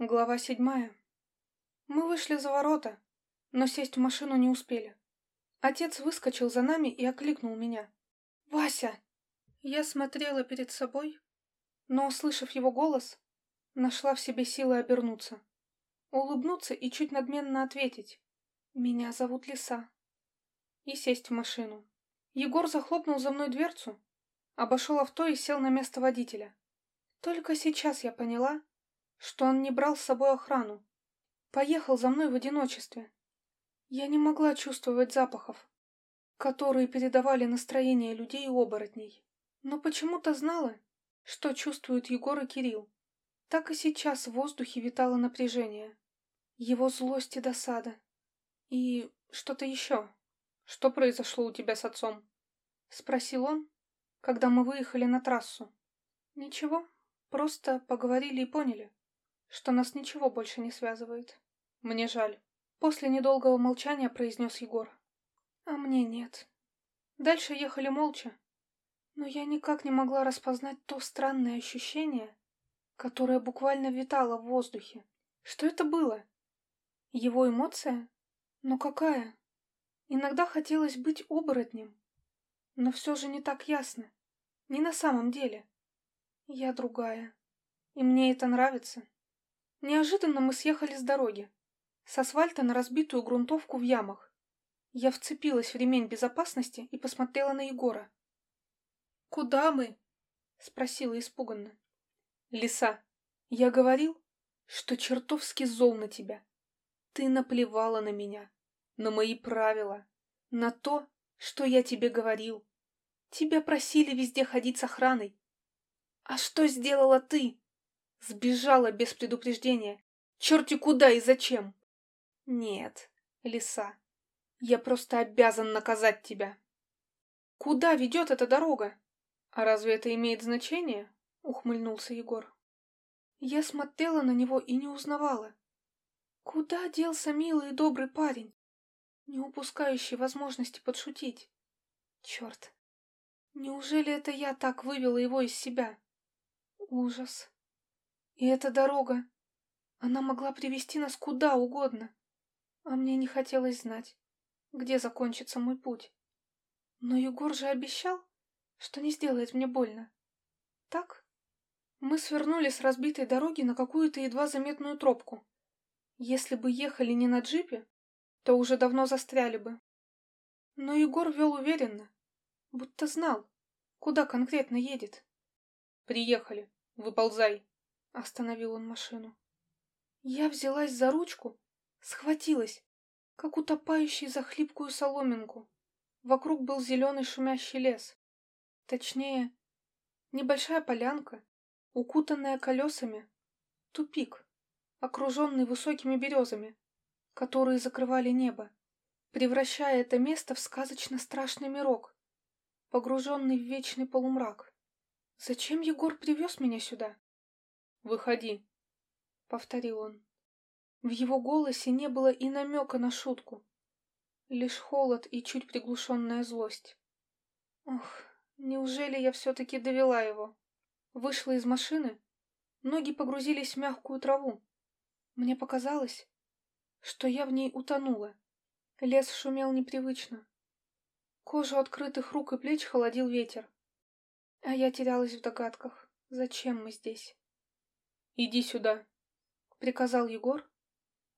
Глава седьмая. Мы вышли за ворота, но сесть в машину не успели. Отец выскочил за нами и окликнул меня. «Вася!» Я смотрела перед собой, но, услышав его голос, нашла в себе силы обернуться, улыбнуться и чуть надменно ответить. «Меня зовут Лиса». И сесть в машину. Егор захлопнул за мной дверцу, обошел авто и сел на место водителя. Только сейчас я поняла, что он не брал с собой охрану. Поехал за мной в одиночестве. Я не могла чувствовать запахов, которые передавали настроение людей и оборотней. Но почему-то знала, что чувствуют Егор и Кирилл. Так и сейчас в воздухе витало напряжение. Его злость и досада. И что-то еще. Что произошло у тебя с отцом? Спросил он, когда мы выехали на трассу. Ничего, просто поговорили и поняли что нас ничего больше не связывает. Мне жаль. После недолгого молчания произнес Егор. А мне нет. Дальше ехали молча. Но я никак не могла распознать то странное ощущение, которое буквально витало в воздухе. Что это было? Его эмоция? Но какая? Иногда хотелось быть оборотнем, но все же не так ясно. Не на самом деле. Я другая. И мне это нравится. Неожиданно мы съехали с дороги. С асфальта на разбитую грунтовку в ямах. Я вцепилась в ремень безопасности и посмотрела на Егора. «Куда мы?» — спросила испуганно. «Лиса, я говорил, что чертовски зол на тебя. Ты наплевала на меня, на мои правила, на то, что я тебе говорил. Тебя просили везде ходить с охраной. А что сделала ты?» Сбежала без предупреждения. Черти куда и зачем? Нет, лиса, я просто обязан наказать тебя. Куда ведет эта дорога? А разве это имеет значение? Ухмыльнулся Егор. Я смотрела на него и не узнавала. Куда делся милый и добрый парень, не упускающий возможности подшутить? Черт! Неужели это я так вывела его из себя? Ужас! И эта дорога, она могла привести нас куда угодно. А мне не хотелось знать, где закончится мой путь. Но Егор же обещал, что не сделает мне больно. Так? Мы свернули с разбитой дороги на какую-то едва заметную тропку. Если бы ехали не на джипе, то уже давно застряли бы. Но Егор вел уверенно, будто знал, куда конкретно едет. «Приехали. Выползай», Остановил он машину. Я взялась за ручку, схватилась, как утопающий за хлипкую соломинку. Вокруг был зеленый шумящий лес. Точнее, небольшая полянка, укутанная колесами. Тупик, окруженный высокими березами, которые закрывали небо, превращая это место в сказочно страшный мирок, погруженный в вечный полумрак. Зачем Егор привез меня сюда? «Выходи», — повторил он. В его голосе не было и намека на шутку. Лишь холод и чуть приглушенная злость. Ох, неужели я все-таки довела его? Вышла из машины, ноги погрузились в мягкую траву. Мне показалось, что я в ней утонула. Лес шумел непривычно. Кожу открытых рук и плеч холодил ветер. А я терялась в догадках, зачем мы здесь. «Иди сюда», — приказал Егор.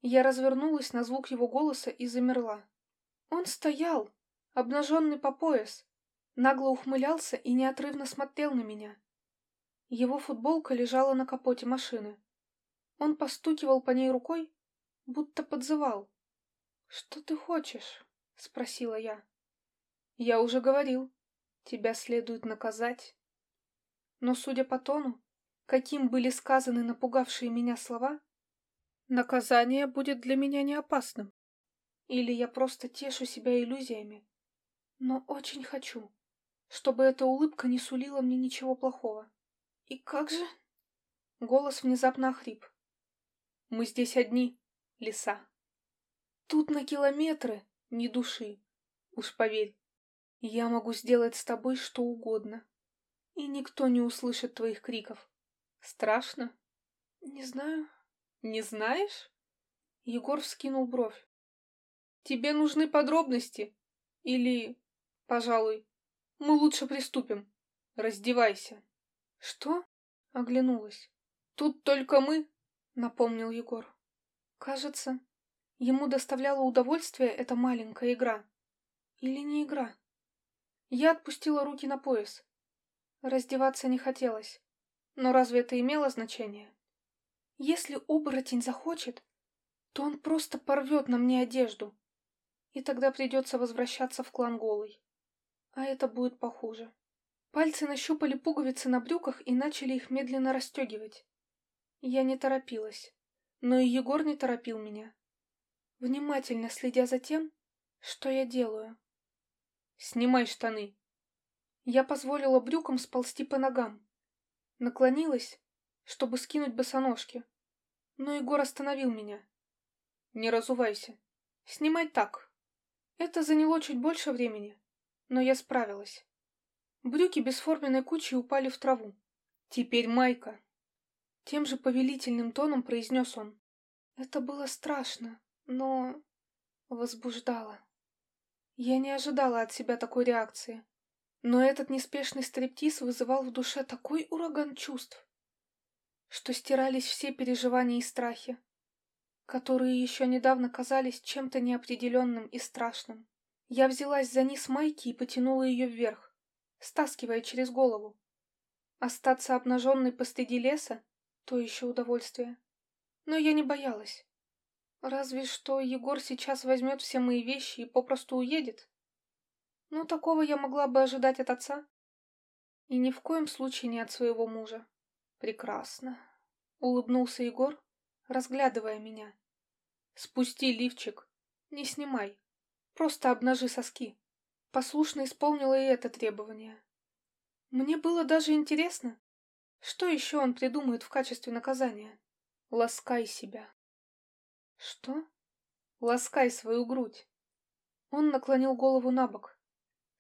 Я развернулась на звук его голоса и замерла. Он стоял, обнаженный по пояс, нагло ухмылялся и неотрывно смотрел на меня. Его футболка лежала на капоте машины. Он постукивал по ней рукой, будто подзывал. «Что ты хочешь?» — спросила я. «Я уже говорил, тебя следует наказать». Но, судя по тону, каким были сказаны напугавшие меня слова, наказание будет для меня не опасным. Или я просто тешу себя иллюзиями. Но очень хочу, чтобы эта улыбка не сулила мне ничего плохого. И как же... Голос внезапно охрип. Мы здесь одни, лиса. Тут на километры ни души. Уж поверь, я могу сделать с тобой что угодно. И никто не услышит твоих криков. Страшно? Не знаю. Не знаешь? Егор вскинул бровь. Тебе нужны подробности? Или, пожалуй, мы лучше приступим. Раздевайся. Что? Оглянулась. Тут только мы, напомнил Егор. Кажется, ему доставляла удовольствие эта маленькая игра. Или не игра? Я отпустила руки на пояс. Раздеваться не хотелось. Но разве это имело значение? Если оборотень захочет, то он просто порвет на мне одежду. И тогда придется возвращаться в клан голый. А это будет похуже. Пальцы нащупали пуговицы на брюках и начали их медленно расстегивать. Я не торопилась, но и Егор не торопил меня, внимательно следя за тем, что я делаю. «Снимай штаны!» Я позволила брюкам сползти по ногам. Наклонилась, чтобы скинуть босоножки, но Егор остановил меня. «Не разувайся. Снимай так». Это заняло чуть больше времени, но я справилась. Брюки бесформенной кучей упали в траву. «Теперь майка!» Тем же повелительным тоном произнес он. Это было страшно, но... возбуждало. Я не ожидала от себя такой реакции. Но этот неспешный стриптиз вызывал в душе такой ураган чувств, что стирались все переживания и страхи, которые еще недавно казались чем-то неопределенным и страшным. Я взялась за низ майки и потянула ее вверх стаскивая через голову. Остаться обнаженной посреди леса — то еще удовольствие. Но я не боялась. Разве что Егор сейчас возьмет все мои вещи и попросту уедет. Ну, такого я могла бы ожидать от отца. И ни в коем случае не от своего мужа. Прекрасно. Улыбнулся Егор, разглядывая меня. Спусти лифчик. Не снимай. Просто обнажи соски послушно исполнила и это требование. Мне было даже интересно, что еще он придумает в качестве наказания. Ласкай себя. Что? Ласкай свою грудь. Он наклонил голову на бок,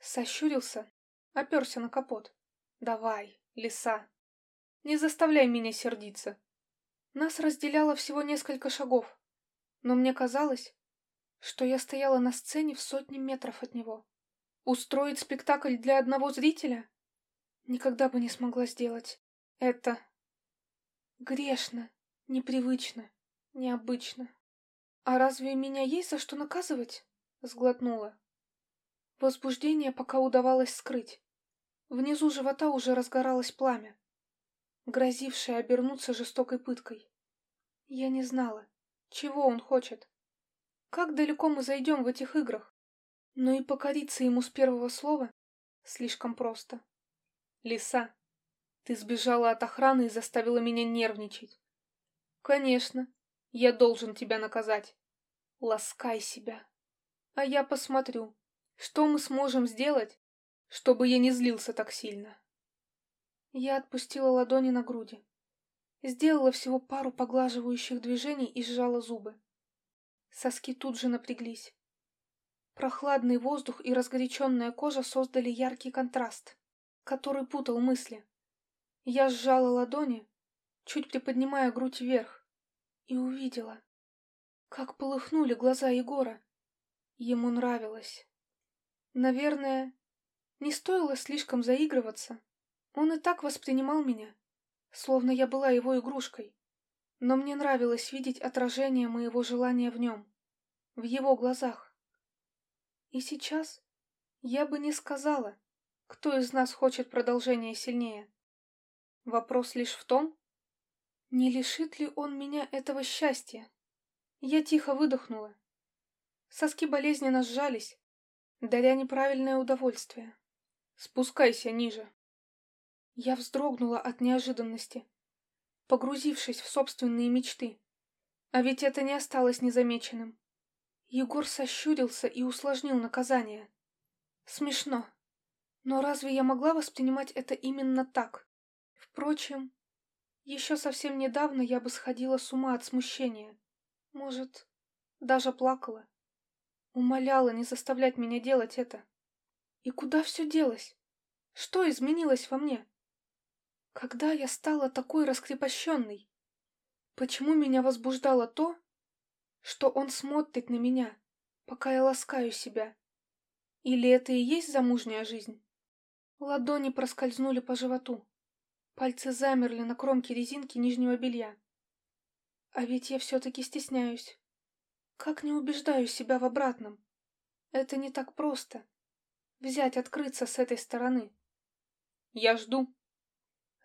сощурился, оперся на капот. Давай, лиса, не заставляй меня сердиться. Нас разделяло всего несколько шагов, но мне казалось, что я стояла на сцене в сотне метров от него. Устроить спектакль для одного зрителя? Никогда бы не смогла сделать. Это грешно, непривычно, необычно. А разве меня есть за что наказывать? Сглотнула. Возбуждение пока удавалось скрыть. Внизу живота уже разгоралось пламя, грозившее обернуться жестокой пыткой. Я не знала, чего он хочет. Как далеко мы зайдем в этих играх? Но и покориться ему с первого слова слишком просто. Лиса, ты сбежала от охраны и заставила меня нервничать. Конечно, я должен тебя наказать. Ласкай себя. А я посмотрю, что мы сможем сделать, чтобы я не злился так сильно. Я отпустила ладони на груди. Сделала всего пару поглаживающих движений и сжала зубы. Соски тут же напряглись. Прохладный воздух и разгоряченная кожа создали яркий контраст, который путал мысли. Я сжала ладони, чуть приподнимая грудь вверх, и увидела, как полыхнули глаза Егора. Ему нравилось. Наверное, не стоило слишком заигрываться. Он и так воспринимал меня, словно я была его игрушкой. Но мне нравилось видеть отражение моего желания в нем, в его глазах. И сейчас я бы не сказала, кто из нас хочет продолжения сильнее. Вопрос лишь в том, не лишит ли он меня этого счастья. Я тихо выдохнула. Соски болезненно сжались, даря неправильное удовольствие. Спускайся ниже. Я вздрогнула от неожиданности, погрузившись в собственные мечты. А ведь это не осталось незамеченным. Егор сощурился и усложнил наказание. Смешно. Но разве я могла воспринимать это именно так? Впрочем, еще совсем недавно я бы сходила с ума от смущения. Может, даже плакала. Умоляла не заставлять меня делать это. И куда все делось? Что изменилось во мне? Когда я стала такой раскрепощенной? Почему меня возбуждало то, что он смотрит на меня, пока я ласкаю себя? Или это и есть замужняя жизнь? Ладони проскользнули по животу. Пальцы замерли на кромке резинки нижнего белья. А ведь я все-таки стесняюсь. Как не убеждаю себя в обратном? Это не так просто. Взять, открыться с этой стороны. Я жду.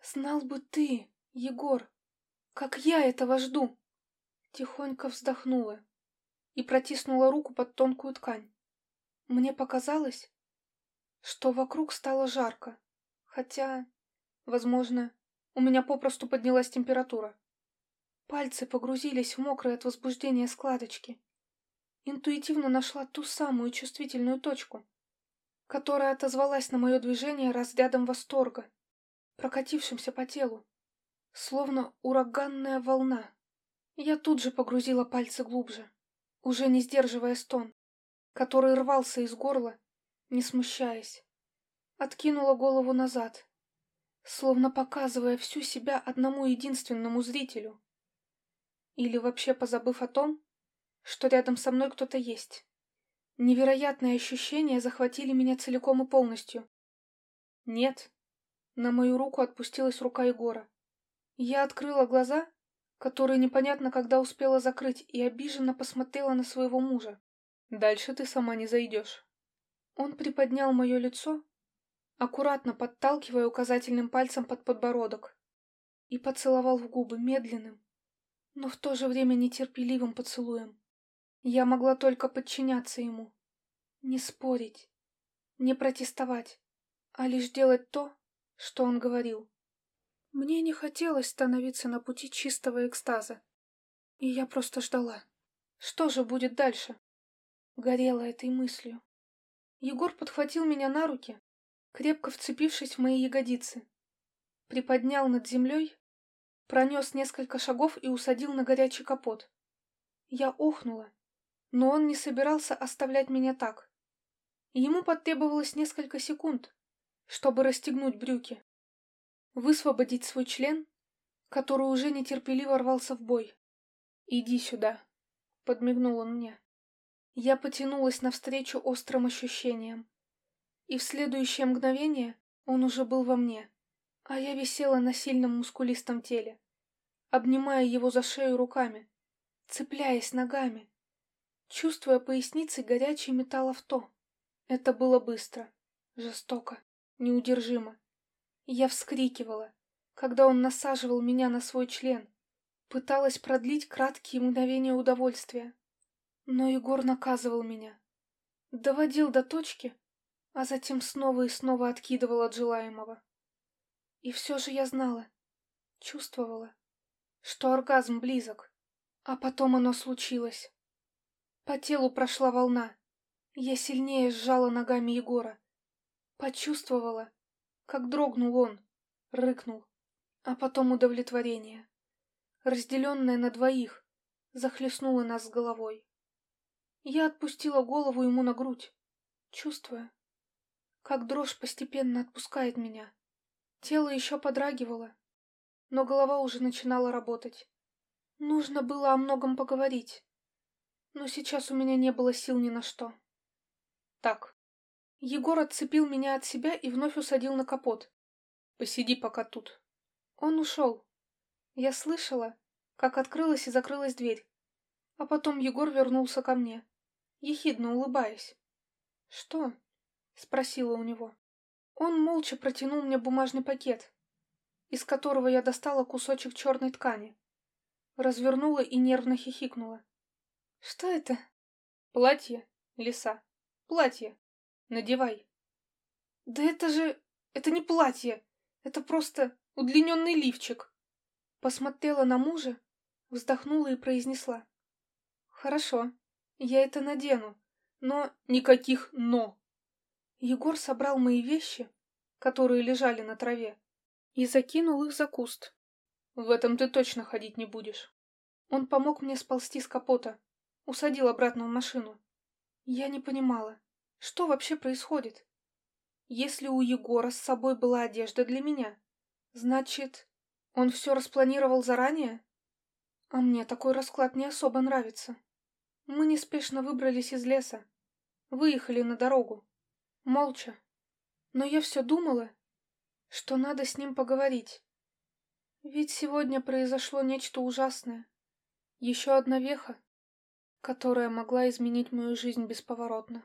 Знал бы ты, Егор, как я этого жду. Тихонько вздохнула и протиснула руку под тонкую ткань. Мне показалось, что вокруг стало жарко, хотя, возможно, у меня попросту поднялась температура. Пальцы погрузились в мокрые от возбуждения складочки. Интуитивно нашла ту самую чувствительную точку, которая отозвалась на мое движение разрядом восторга, прокатившимся по телу, словно ураганная волна. Я тут же погрузила пальцы глубже, уже не сдерживая стон, который рвался из горла, не смущаясь. Откинула голову назад, словно показывая всю себя одному единственному зрителю. Или вообще позабыв о том, что рядом со мной кто-то есть. Невероятные ощущения захватили меня целиком и полностью. Нет. На мою руку отпустилась рука Егора. Я открыла глаза который непонятно когда успела закрыть, и обиженно посмотрела на своего мужа. «Дальше ты сама не зайдешь». Он приподнял мое лицо, аккуратно подталкивая указательным пальцем под подбородок, и поцеловал в губы медленным, но в то же время нетерпеливым поцелуем. Я могла только подчиняться ему, не спорить, не протестовать, а лишь делать то, что он говорил. Мне не хотелось становиться на пути чистого экстаза. И я просто ждала. Что же будет дальше? Горела этой мыслью. Егор подхватил меня на руки, крепко вцепившись в мои ягодицы. Приподнял над землей, пронес несколько шагов и усадил на горячий капот. Я охнула, но он не собирался оставлять меня так. Ему потребовалось несколько секунд, чтобы расстегнуть брюки высвободить свой член, который уже нетерпеливо рвался в бой. «Иди сюда», — подмигнул он мне. Я потянулась навстречу острым ощущениям. И в следующее мгновение он уже был во мне, а я висела на сильном мускулистом теле, обнимая его за шею руками, цепляясь ногами, чувствуя поясницей горячий металл авто. Это было быстро, жестоко, неудержимо. Я вскрикивала, когда он насаживал меня на свой член. Пыталась продлить краткие мгновения удовольствия. Но Егор наказывал меня. Доводил до точки, а затем снова и снова откидывал от желаемого. И все же я знала, чувствовала, что оргазм близок. А потом оно случилось. По телу прошла волна. Я сильнее сжала ногами Егора. Почувствовала, как дрогнул он, рыкнул, а потом удовлетворение, разделенное на двоих, захлестнуло нас с головой. Я отпустила голову ему на грудь, чувствуя, как дрожь постепенно отпускает меня. Тело еще подрагивало, но голова уже начинала работать. Нужно было о многом поговорить, но сейчас у меня не было сил ни на что. Так, Егор отцепил меня от себя и вновь усадил на капот. «Посиди пока тут». Он ушел. Я слышала, как открылась и закрылась дверь. А потом Егор вернулся ко мне, ехидно улыбаясь. «Что?» — спросила у него. Он молча протянул мне бумажный пакет, из которого я достала кусочек черной ткани. Развернула и нервно хихикнула. «Что это?» «Платье, лиса. Платье. Надевай. Да это же... Это не платье. Это просто удлиненный лифчик. Посмотрела на мужа, вздохнула и произнесла. Хорошо, я это надену, но никаких «но». Егор собрал мои вещи, которые лежали на траве, и закинул их за куст. В этом ты точно ходить не будешь. Он помог мне сползти с капота, усадил обратно в машину. Я не понимала, что вообще происходит? Если у Егора с собой была одежда для меня, значит, он все распланировал заранее? А мне такой расклад не особо нравится. Мы неспешно выбрались из леса, выехали на дорогу, молча. Но я все думала, что надо с ним поговорить. Ведь сегодня произошло нечто ужасное. Еще одна веха, которая могла изменить мою жизнь бесповоротно.